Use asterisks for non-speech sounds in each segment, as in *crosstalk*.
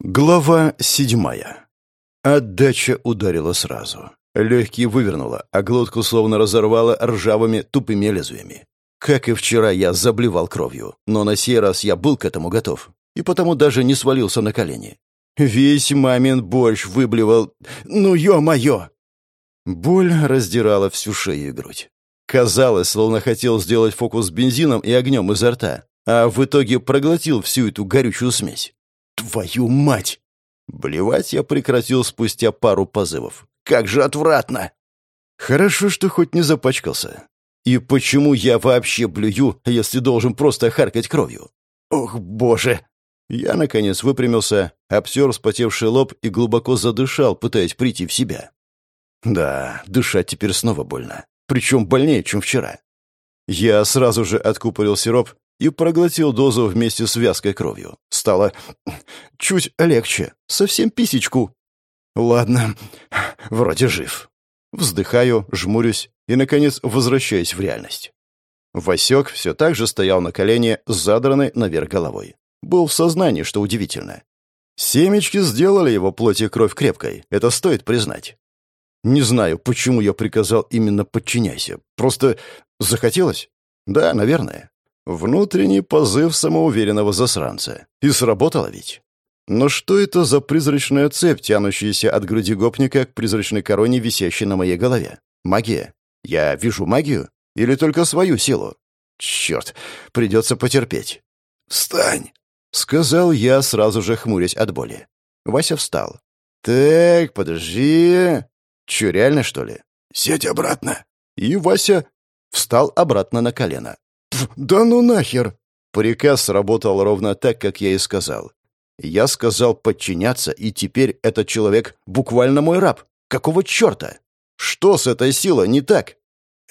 Глава седьмая. Отдача ударила сразу. Легкие вывернула, а глотку словно разорвала ржавыми тупыми лезвиями. Как и вчера, я заблевал кровью, но на сей раз я был к этому готов, и потому даже не свалился на колени. Весь мамин борщ выблевал. Ну, ё-моё! Боль раздирала всю шею и грудь. Казалось, словно хотел сделать фокус с бензином и огнем изо рта, а в итоге проглотил всю эту горючую смесь. Твою мать! Блевать я прекратил спустя пару позывов. Как же отвратно! Хорошо, что хоть не запачкался. И почему я вообще блюю, если должен просто харкать кровью? Ох, боже! Я, наконец, выпрямился, обсер вспотевший лоб и глубоко задышал, пытаясь прийти в себя. Да, дышать теперь снова больно. Причем больнее, чем вчера. Я сразу же откупорил сироп и проглотил дозу вместе с вязкой кровью. Стало чуть легче, совсем писечку. Ладно, вроде жив. Вздыхаю, жмурюсь и, наконец, возвращаюсь в реальность. Васек все так же стоял на колене, задранной наверх головой. Был в сознании, что удивительно. Семечки сделали его плоть и кровь крепкой, это стоит признать. Не знаю, почему я приказал именно «подчиняйся». Просто захотелось? Да, наверное. Внутренний позыв самоуверенного засранца. И сработало ведь. Но что это за призрачная цепь, тянущаяся от груди гопника к призрачной короне, висящей на моей голове? Магия? Я вижу магию? Или только свою силу? Черт, придется потерпеть. «Встань!» — сказал я, сразу же хмурясь от боли. Вася встал. «Так, подожди...» «Че, реально, что ли?» «Сеть обратно!» И Вася встал обратно на колено. «Да ну нахер!» Приказ сработал ровно так, как я и сказал. Я сказал подчиняться, и теперь этот человек буквально мой раб. Какого черта? Что с этой силой не так?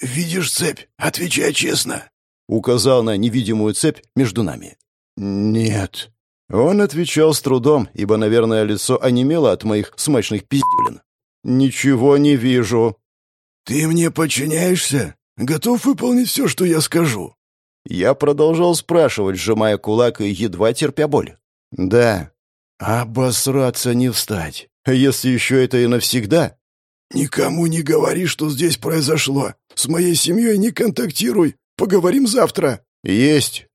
«Видишь цепь? Отвечай честно!» Указал на невидимую цепь между нами. «Нет». Он отвечал с трудом, ибо, наверное, лицо онемело от моих смачных пиздюлин. «Ничего не вижу». «Ты мне подчиняешься? Готов выполнить все, что я скажу?» Я продолжал спрашивать, сжимая кулак и едва терпя боль. «Да». «Обосраться не встать. Если еще это и навсегда?» «Никому не говори, что здесь произошло. С моей семьей не контактируй. Поговорим завтра». «Есть».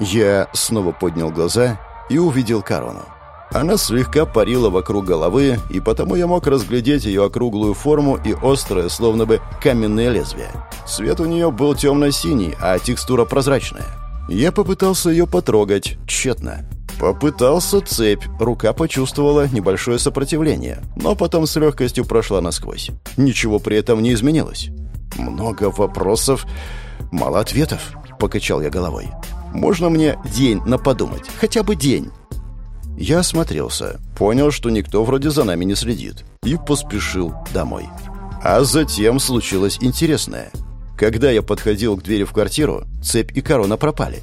Я снова поднял глаза и увидел корону. Она слегка парила вокруг головы, и потому я мог разглядеть ее округлую форму и острое, словно бы каменное лезвие. Цвет у нее был темно-синий, а текстура прозрачная. Я попытался ее потрогать, тщетно. Попытался цепь, рука почувствовала небольшое сопротивление, но потом с легкостью прошла насквозь. Ничего при этом не изменилось. Много вопросов, мало ответов, покачал я головой. Можно мне день на подумать, хотя бы день? Я осмотрелся, понял, что никто вроде за нами не следит, и поспешил домой. А затем случилось интересное. Когда я подходил к двери в квартиру, цепь и корона пропали.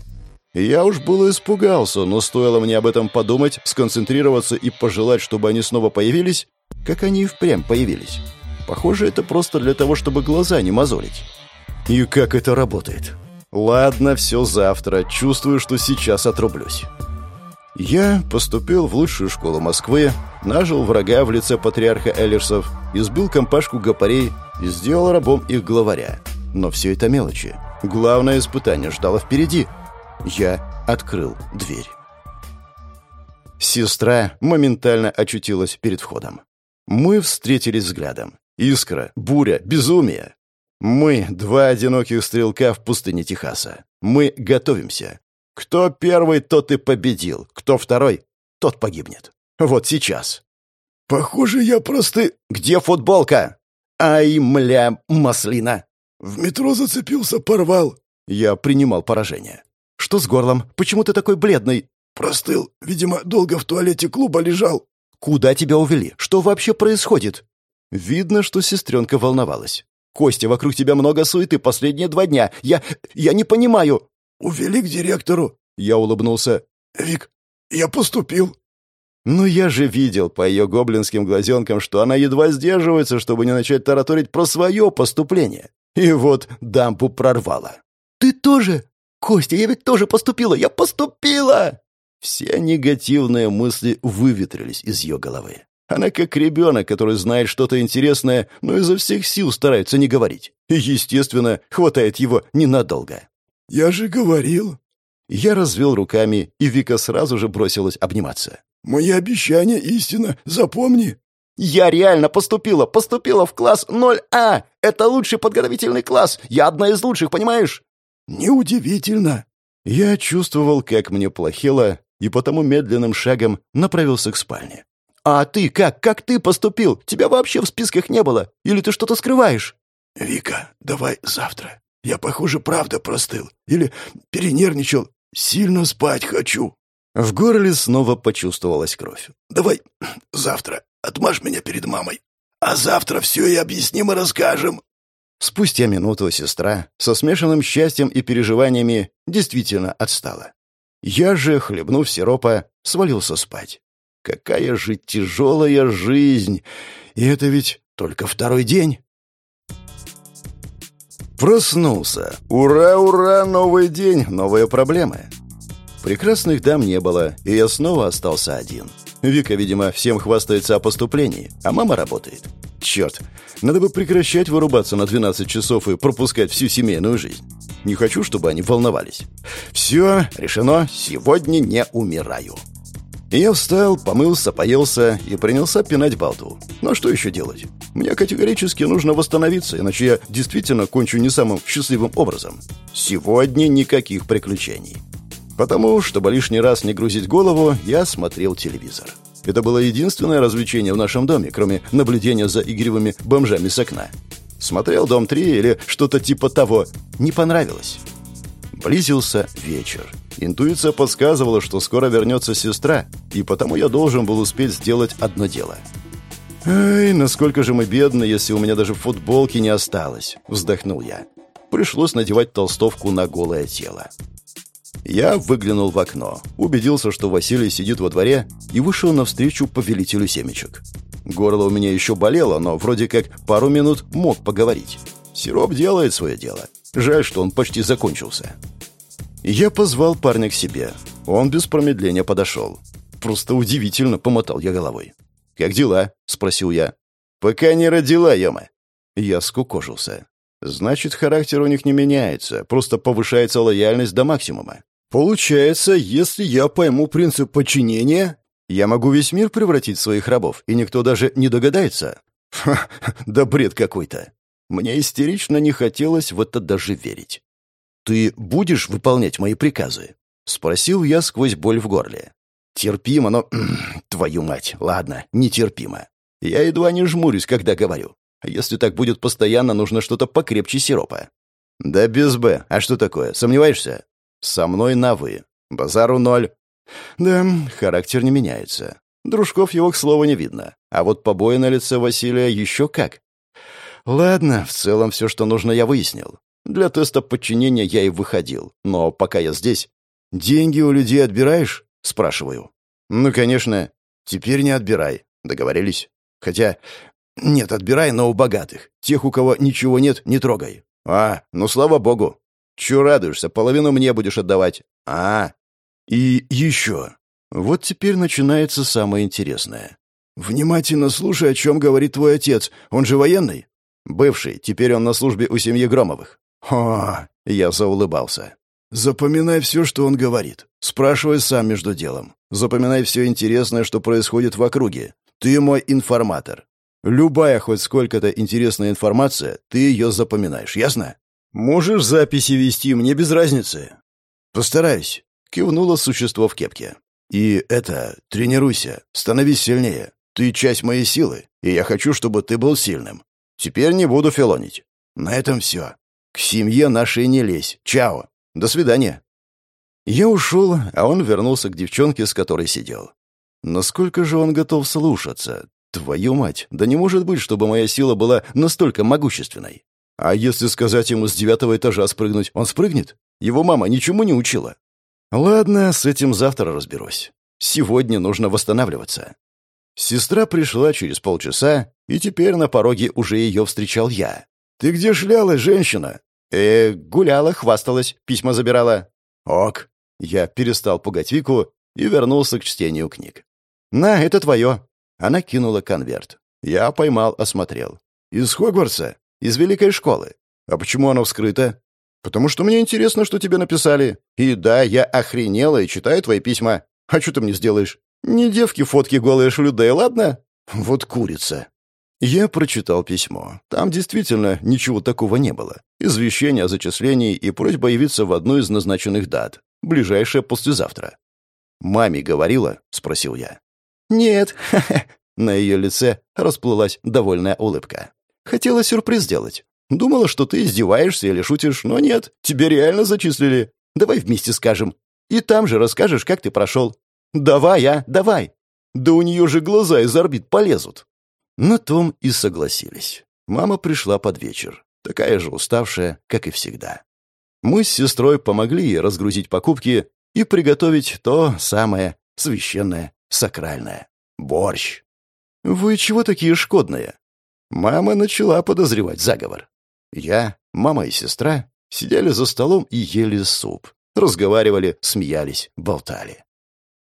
Я уж было испугался, но стоило мне об этом подумать, сконцентрироваться и пожелать, чтобы они снова появились, как они и впрямь появились. Похоже, это просто для того, чтобы глаза не мозолить. И как это работает? Ладно, все завтра. Чувствую, что сейчас отрублюсь. Я поступил в лучшую школу Москвы, нажил врага в лице патриарха Эллерсов, избил компашку гопарей и сделал рабом их главаря. Но все это мелочи. Главное испытание ждало впереди. Я открыл дверь. Сестра моментально очутилась перед входом. Мы встретились взглядом. Искра, буря, безумие. Мы — два одиноких стрелка в пустыне Техаса. Мы готовимся. Кто первый, тот и победил. Кто второй, тот погибнет. Вот сейчас. Похоже, я просто... Где футболка? Ай, мля, маслина. В метро зацепился, порвал. Я принимал поражение. Что с горлом? Почему ты такой бледный? Простыл. Видимо, долго в туалете клуба лежал. Куда тебя увели? Что вообще происходит? Видно, что сестренка волновалась. Костя, вокруг тебя много суеты последние два дня. Я... я не понимаю. «Увели к директору». Я улыбнулся. «Вик, я поступил». «Ну я же видел по ее гоблинским глазенкам, что она едва сдерживается, чтобы не начать тараторить про свое поступление. И вот дампу прорвала». «Ты тоже? Костя, я ведь тоже поступила! Я поступила!» Все негативные мысли выветрились из ее головы. Она как ребенок, который знает что-то интересное, но изо всех сил старается не говорить. И, естественно, хватает его ненадолго. «Я же говорил». Я развел руками, и Вика сразу же бросилась обниматься. «Мои обещания истина, запомни». «Я реально поступила, поступила в класс 0А. Это лучший подготовительный класс. Я одна из лучших, понимаешь?» «Неудивительно». Я чувствовал, как мне плохело, и потому медленным шагом направился к спальне. «А ты как? Как ты поступил? Тебя вообще в списках не было. Или ты что-то скрываешь?» «Вика, давай завтра. Я, похоже, правда простыл. Или перенервничал. Сильно спать хочу». В горле снова почувствовалась кровь. «Давай завтра. Отмажь меня перед мамой. А завтра все и объясним и расскажем». Спустя минуту сестра со смешанным счастьем и переживаниями действительно отстала. Я же, хлебнув сиропа, свалился спать. Какая же тяжелая жизнь! И это ведь только второй день. Проснулся. Ура, ура, новый день, новые проблемы. Прекрасных дам не было, и я снова остался один. Вика, видимо, всем хвастается о поступлении, а мама работает. Черт, надо бы прекращать вырубаться на 12 часов и пропускать всю семейную жизнь. Не хочу, чтобы они волновались. Все, решено, сегодня не умираю. Я встал, помылся, поелся и принялся пинать балду. Но что еще делать? Мне категорически нужно восстановиться, иначе я действительно кончу не самым счастливым образом. Сегодня никаких приключений. Потому, чтобы лишний раз не грузить голову, я смотрел телевизор. Это было единственное развлечение в нашем доме, кроме наблюдения за игривыми бомжами с окна. Смотрел «Дом 3» или что-то типа того. Не понравилось. Близился вечер. Интуиция подсказывала, что скоро вернется сестра, и потому я должен был успеть сделать одно дело. «Ай, насколько же мы бедны, если у меня даже футболки не осталось!» — вздохнул я. Пришлось надевать толстовку на голое тело. Я выглянул в окно, убедился, что Василий сидит во дворе, и вышел навстречу повелителю семечек. Горло у меня еще болело, но вроде как пару минут мог поговорить. Сироп делает свое дело. Жаль, что он почти закончился. Я позвал парня к себе. Он без промедления подошел. Просто удивительно помотал я головой. «Как дела?» — спросил я. «Пока не родила, Йома». Я скукожился. Значит, характер у них не меняется, просто повышается лояльность до максимума. Получается, если я пойму принцип подчинения, я могу весь мир превратить в своих рабов, и никто даже не догадается. Ха, да бред какой-то. Мне истерично не хотелось в это даже верить. «Ты будешь выполнять мои приказы?» — спросил я сквозь боль в горле. «Терпимо, но... *clears throat* Твою мать, ладно, нетерпимо. Я едва не жмурюсь, когда говорю. Если так будет постоянно, нужно что-то покрепче сиропа». «Да без «Б». А что такое? Сомневаешься?» «Со мной на «вы». Базару ноль». «Да, характер не меняется. Дружков его, к слову, не видно. А вот побои на лице Василия еще как. Ладно, в целом все, что нужно, я выяснил. Для теста подчинения я и выходил. Но пока я здесь... «Деньги у людей отбираешь?» — спрашиваю. «Ну, конечно. Теперь не отбирай. Договорились? Хотя... Нет, отбирай, но у богатых. Тех, у кого ничего нет, не трогай. А, ну, слава богу. Чё радуешься? Половину мне будешь отдавать. А, и еще. Вот теперь начинается самое интересное. Внимательно слушай, о чем говорит твой отец. Он же военный? Бывший. Теперь он на службе у семьи Громовых. «О!» — я заулыбался. «Запоминай все, что он говорит. Спрашивай сам между делом. Запоминай все интересное, что происходит в округе. Ты мой информатор. Любая хоть сколько-то интересная информация, ты ее запоминаешь, ясно? Можешь записи вести, мне без разницы». «Постараюсь», — кивнуло существо в кепке. «И это, тренируйся, становись сильнее. Ты часть моей силы, и я хочу, чтобы ты был сильным. Теперь не буду филонить. На этом все. К семье нашей не лезь. Чао. До свидания». Я ушел, а он вернулся к девчонке, с которой сидел. Насколько же он готов слушаться? Твою мать, да не может быть, чтобы моя сила была настолько могущественной. А если сказать ему с девятого этажа спрыгнуть, он спрыгнет? Его мама ничему не учила. Ладно, с этим завтра разберусь. Сегодня нужно восстанавливаться. Сестра пришла через полчаса, и теперь на пороге уже ее встречал я. «Ты где шлялась, женщина?» «Э, гуляла, хвасталась, письма забирала». «Ок». Я перестал пугать Вику и вернулся к чтению книг. «На, это твое!» Она кинула конверт. Я поймал, осмотрел. «Из Хогвартса? Из Великой школы. А почему оно вскрыто?» «Потому что мне интересно, что тебе написали. И да, я охренела и читаю твои письма. А что ты мне сделаешь? Не девки фотки голые шлю, да и ладно? Вот курица». Я прочитал письмо. Там действительно ничего такого не было. Извещение о зачислении и просьба явиться в одну из назначенных дат. Ближайшее послезавтра. «Маме говорила?» — спросил я. «Нет». *laughs* На ее лице расплылась довольная улыбка. «Хотела сюрприз сделать. Думала, что ты издеваешься или шутишь, но нет, тебе реально зачислили. Давай вместе скажем. И там же расскажешь, как ты прошел. Давай, а, давай. Да у нее же глаза из орбит полезут». На том и согласились. Мама пришла под вечер, такая же уставшая, как и всегда. Мы с сестрой помогли ей разгрузить покупки и приготовить то самое священное, сакральное — борщ. «Вы чего такие шкодные?» Мама начала подозревать заговор. Я, мама и сестра сидели за столом и ели суп. Разговаривали, смеялись, болтали.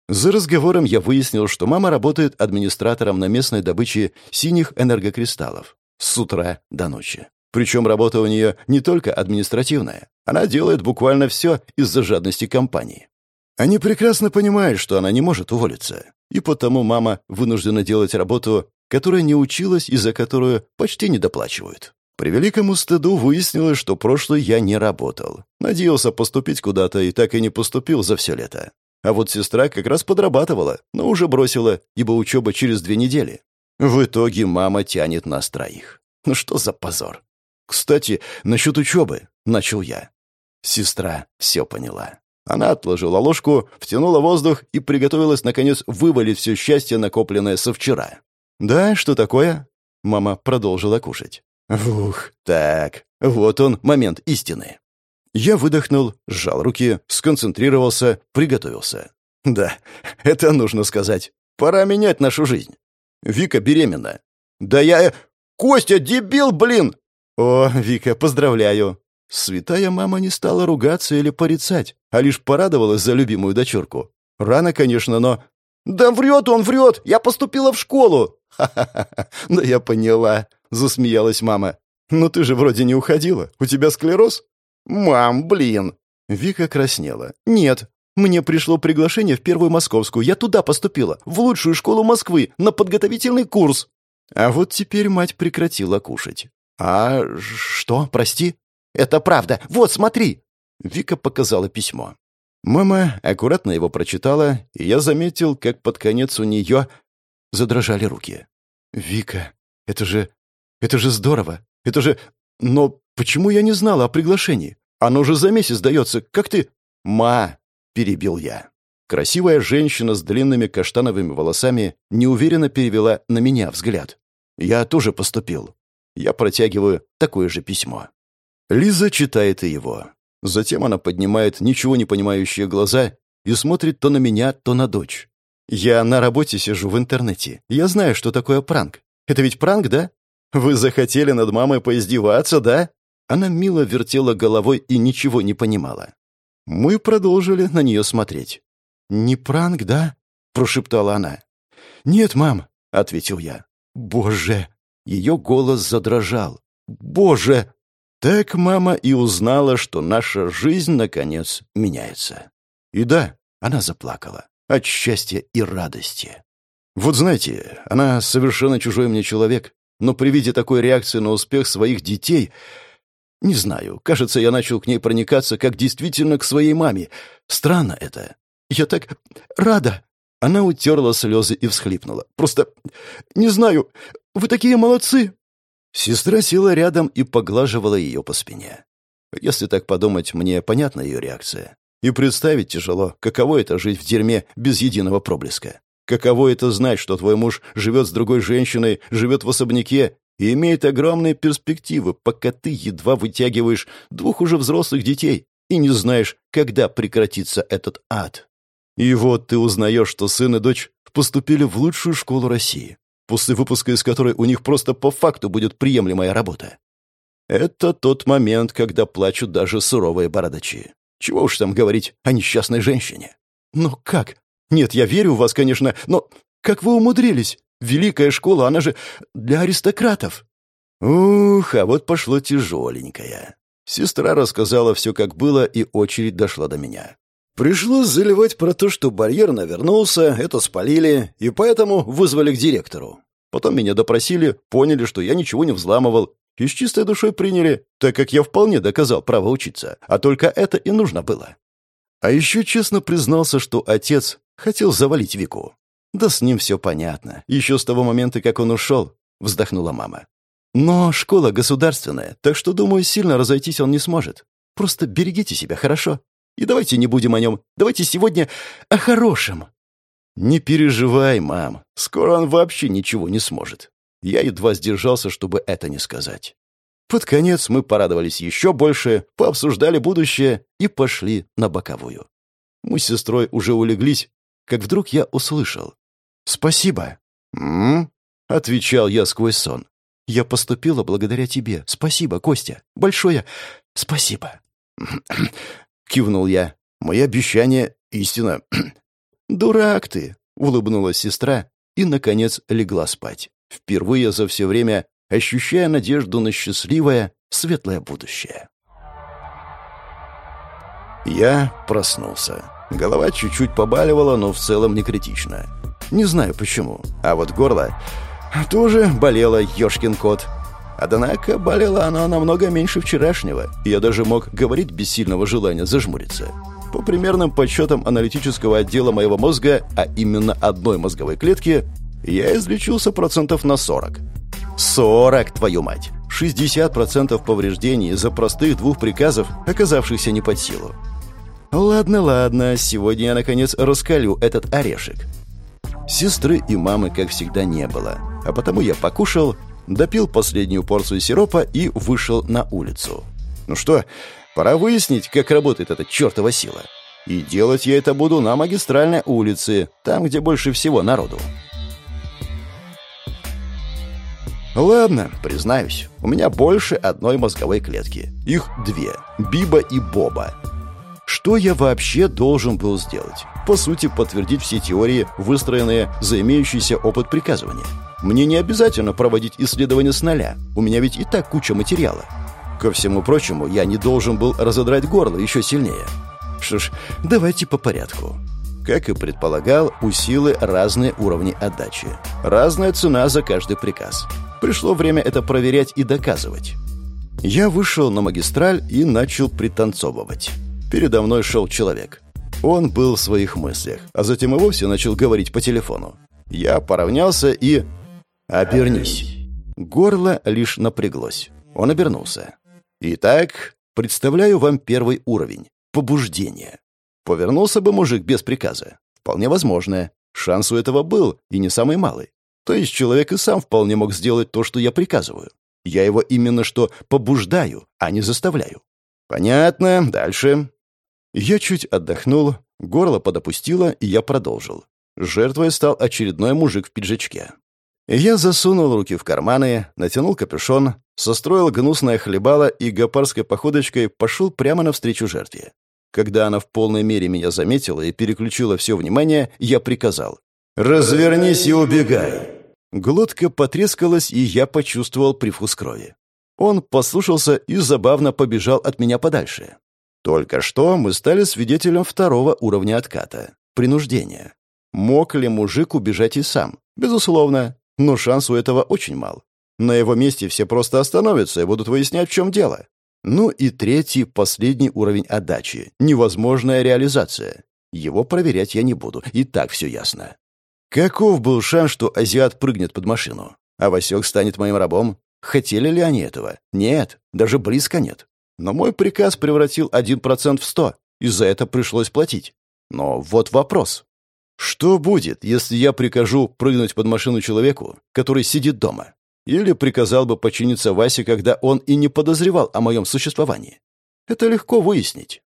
За разговором я выяснил, что мама работает администратором на местной добыче синих энергокристаллов с утра до ночи. Причем работа у нее не только административная. Она делает буквально все из-за жадности компании. Они прекрасно понимают, что она не может уволиться. И потому мама вынуждена делать работу, которая не училась и за которую почти не доплачивают. При великому стыду выяснилось, что прошлый я не работал. Надеялся поступить куда-то и так и не поступил за все лето. А вот сестра как раз подрабатывала, но уже бросила, ибо учеба через две недели. В итоге мама тянет нас троих. Ну что за позор? Кстати, насчет учебы, начал я. Сестра все поняла. Она отложила ложку, втянула воздух и приготовилась, наконец, вывалить все счастье, накопленное со вчера. «Да, что такое?» Мама продолжила кушать. «Ух, так, вот он, момент истины». Я выдохнул, сжал руки, сконцентрировался, приготовился. Да, это нужно сказать. Пора менять нашу жизнь. Вика беременна. Да я... Костя, дебил, блин! О, Вика, поздравляю. Святая мама не стала ругаться или порицать, а лишь порадовалась за любимую дочурку. Рано, конечно, но... «Да врет он, врет! Я поступила в школу!» *laughs* «Ха-ха-ха! Да я поняла!» — засмеялась мама. «Но ты же вроде не уходила. У тебя склероз?» «Мам, блин!» Вика краснела. «Нет, мне пришло приглашение в Первую Московскую. Я туда поступила, в лучшую школу Москвы, на подготовительный курс». А вот теперь мать прекратила кушать. «А что, прости?» «Это правда. Вот, смотри!» Вика показала письмо. Мама аккуратно его прочитала, и я заметил, как под конец у нее задрожали руки. «Вика, это же... это же здорово! Это же... Но почему я не знала о приглашении? Оно же за месяц дается. Как ты...» «Ма!» — перебил я. Красивая женщина с длинными каштановыми волосами неуверенно перевела на меня взгляд. «Я тоже поступил. Я протягиваю такое же письмо». Лиза читает его. Затем она поднимает ничего не понимающие глаза и смотрит то на меня, то на дочь. «Я на работе сижу в интернете. Я знаю, что такое пранк. Это ведь пранк, да? Вы захотели над мамой поиздеваться, да?» Она мило вертела головой и ничего не понимала. Мы продолжили на нее смотреть. «Не пранк, да?» — прошептала она. «Нет, мам», — ответил я. «Боже!» Ее голос задрожал. «Боже!» Так мама и узнала, что наша жизнь, наконец, меняется. И да, она заплакала. От счастья и радости. Вот знаете, она совершенно чужой мне человек, но при виде такой реакции на успех своих детей... Не знаю, кажется, я начал к ней проникаться, как действительно к своей маме. Странно это. Я так рада. Она утерла слезы и всхлипнула. Просто... Не знаю, вы такие молодцы. Сестра села рядом и поглаживала ее по спине. Если так подумать, мне понятна ее реакция. И представить тяжело, каково это жить в дерьме без единого проблеска. Каково это знать, что твой муж живет с другой женщиной, живет в особняке и имеет огромные перспективы, пока ты едва вытягиваешь двух уже взрослых детей и не знаешь, когда прекратится этот ад. И вот ты узнаешь, что сын и дочь поступили в лучшую школу России, после выпуска из которой у них просто по факту будет приемлемая работа. Это тот момент, когда плачут даже суровые бородачи. Чего уж там говорить о несчастной женщине. Но как? Нет, я верю в вас, конечно, но как вы умудрились? Великая школа, она же для аристократов». Ух, а вот пошло тяжеленькое. Сестра рассказала все, как было, и очередь дошла до меня. Пришлось заливать про то, что барьер навернулся, это спалили, и поэтому вызвали к директору. Потом меня допросили, поняли, что я ничего не взламывал, и с чистой душой приняли, так как я вполне доказал право учиться, а только это и нужно было. А еще честно признался, что отец хотел завалить Вику. Да с ним все понятно. Еще с того момента, как он ушел, вздохнула мама. Но школа государственная, так что, думаю, сильно разойтись он не сможет. Просто берегите себя, хорошо? И давайте не будем о нем. Давайте сегодня о хорошем. Не переживай, мам. Скоро он вообще ничего не сможет. Я едва сдержался, чтобы это не сказать. Под конец мы порадовались еще больше, пообсуждали будущее и пошли на боковую. Мы с сестрой уже улеглись, как вдруг я услышал. «Спасибо». «М?», отвечал я сквозь сон. «Я поступила благодаря тебе. Спасибо, Костя. Большое спасибо». *clears throat* кивнул я. «Мои обещания — истина». *clears throat* «Дурак ты!» — улыбнулась сестра и, наконец, легла спать впервые за все время ощущая надежду на счастливое, светлое будущее. Я проснулся. Голова чуть-чуть побаливала, но в целом не критично. Не знаю почему. А вот горло тоже болело, ёшкин кот. Однако болело оно намного меньше вчерашнего, я даже мог говорить без сильного желания зажмуриться. По примерным подсчетам аналитического отдела моего мозга, а именно одной мозговой клетки, я излечился процентов на 40. 40, твою мать! 60% повреждений из-за простых двух приказов, оказавшихся не под силу. Ладно, ладно, сегодня я, наконец, раскалю этот орешек. Сестры и мамы, как всегда, не было, а потому я покушал, допил последнюю порцию сиропа и вышел на улицу. Ну что, пора выяснить, как работает эта чертова сила. И делать я это буду на магистральной улице, там, где больше всего народу. Ладно, признаюсь, у меня больше одной мозговой клетки. Их две – Биба и Боба. Что я вообще должен был сделать? По сути, подтвердить все теории, выстроенные за имеющийся опыт приказывания. Мне не обязательно проводить исследования с нуля. У меня ведь и так куча материала. Ко всему прочему, я не должен был разодрать горло еще сильнее. Что ж, давайте по порядку. Как и предполагал, у силы разные уровни отдачи. Разная цена за каждый приказ. Пришло время это проверять и доказывать. Я вышел на магистраль и начал пританцовывать. Передо мной шел человек. Он был в своих мыслях, а затем и вовсе начал говорить по телефону. Я поравнялся и... «Обернись». Горло лишь напряглось. Он обернулся. «Итак, представляю вам первый уровень — побуждение. Повернулся бы мужик без приказа. Вполне возможно. Шанс у этого был, и не самый малый. То есть человек и сам вполне мог сделать то, что я приказываю. Я его именно что побуждаю, а не заставляю. Понятно. Дальше. Я чуть отдохнул, горло подопустило, и я продолжил. Жертвой стал очередной мужик в пиджачке. Я засунул руки в карманы, натянул капюшон, состроил гнусное хлебало и гопарской походочкой пошел прямо навстречу жертве. Когда она в полной мере меня заметила и переключила все внимание, я приказал. «Развернись и убегай!» Глотка потрескалась, и я почувствовал привкус крови. Он послушался и забавно побежал от меня подальше. Только что мы стали свидетелем второго уровня отката — принуждения. Мог ли мужик убежать и сам? Безусловно, но шанс у этого очень мал. На его месте все просто остановятся и будут выяснять, в чем дело. Ну и третий, последний уровень отдачи — невозможная реализация. Его проверять я не буду, и так все ясно. Каков был шанс, что азиат прыгнет под машину? А Васек станет моим рабом? Хотели ли они этого? Нет, даже близко нет. Но мой приказ превратил один процент в сто, и за это пришлось платить. Но вот вопрос. Что будет, если я прикажу прыгнуть под машину человеку, который сидит дома? Или приказал бы подчиниться Васе, когда он и не подозревал о моем существовании? Это легко выяснить.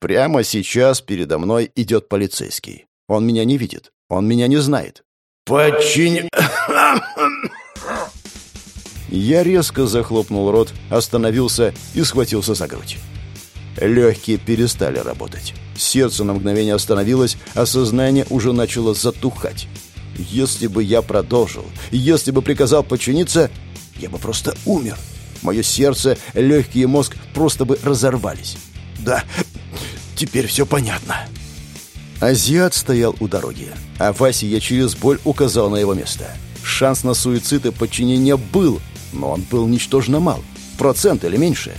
Прямо сейчас передо мной идет полицейский. Он меня не видит. Он меня не знает. «Подчини...» *coughs* Я резко захлопнул рот, остановился и схватился за грудь. Легкие перестали работать. Сердце на мгновение остановилось, а сознание уже начало затухать. Если бы я продолжил, если бы приказал подчиниться, я бы просто умер. Мое сердце, легкие и мозг просто бы разорвались. Да, теперь все понятно. Азиат стоял у дороги, а Васе я через боль указал на его место. Шанс на суицид и подчинение был, но он был ничтожно мал. Процент или меньше.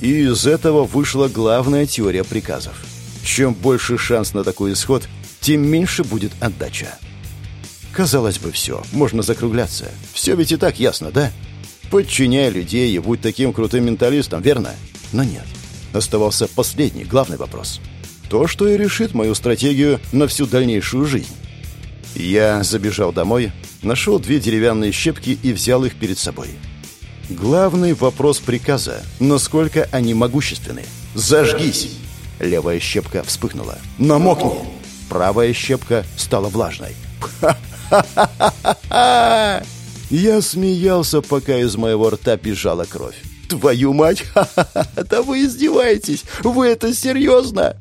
И из этого вышла главная теория приказов. Чем больше шанс на такой исход, тем меньше будет отдача. Казалось бы, все, можно закругляться. Все ведь и так ясно, да? Подчиняй людей и будь таким крутым менталистом, верно? Но нет. Оставался последний, главный вопрос. То, что и решит мою стратегию на всю дальнейшую жизнь. Я забежал домой, нашел две деревянные щепки и взял их перед собой. Главный вопрос приказа – насколько они могущественны. «Зажгись!» Левая щепка вспыхнула. «Намокни!» Правая щепка стала влажной. «Ха-ха-ха-ха-ха!» Я смеялся, пока из моего рта бежала кровь. «Твою мать! Ха-ха-ха! Да вы издеваетесь! Вы это серьезно?»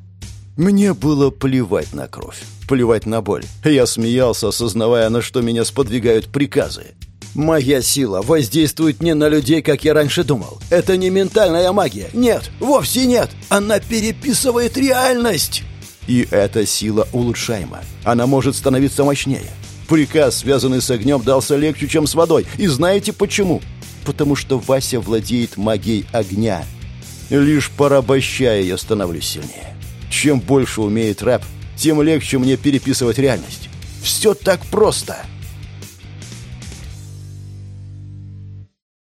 Мне было плевать на кровь, плевать на боль. Я смеялся, осознавая, на что меня сподвигают приказы. Моя сила воздействует не на людей, как я раньше думал. Это не ментальная магия. Нет, вовсе нет. Она переписывает реальность. И эта сила улучшаема. Она может становиться мощнее. Приказ, связанный с огнем, дался легче, чем с водой. И знаете почему? Потому что Вася владеет магией огня. Лишь порабощая я становлюсь сильнее. Чем больше умеет рэп, тем легче мне переписывать реальность. Все так просто.